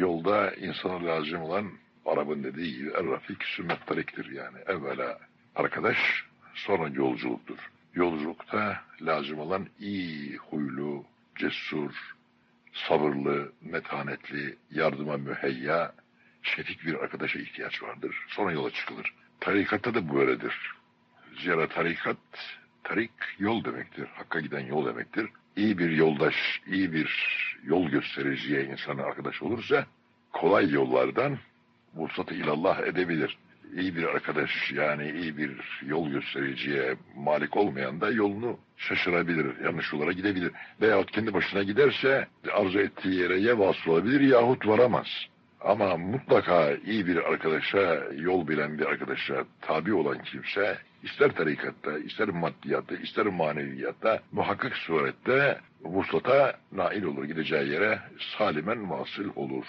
yolda insana lazım olan Arap'ın dediği gibi er-rafik sümmet tariktir yani. Evvela arkadaş sonra yolculuktur. Yolculukta lazım olan iyi huylu, cesur, sabırlı, metanetli, yardıma müheyya, şefik bir arkadaşa ihtiyaç vardır. Sonra yola çıkılır. Tarikatta da bu böyledir. Zira tarikat, tarik yol demektir. Hakka giden yol demektir. İyi bir yoldaş, iyi bir yol göstericiye insana arkadaş olursa kolay yollardan vursatı ilallah edebilir. İyi bir arkadaş yani iyi bir yol göstericiye malik olmayan da yolunu şaşırabilir, yanlış yollara gidebilir. Veyahut kendi başına giderse arzu ettiği yere ya vasıl olabilir yahut varamaz. Ama mutlaka iyi bir arkadaşa, yol bilen bir arkadaşa tabi olan kimse ister tarikatta, ister maddiyatta, ister maneviyatta muhakkak surette vuslata nail olur, gideceği yere salimen vasıl olur.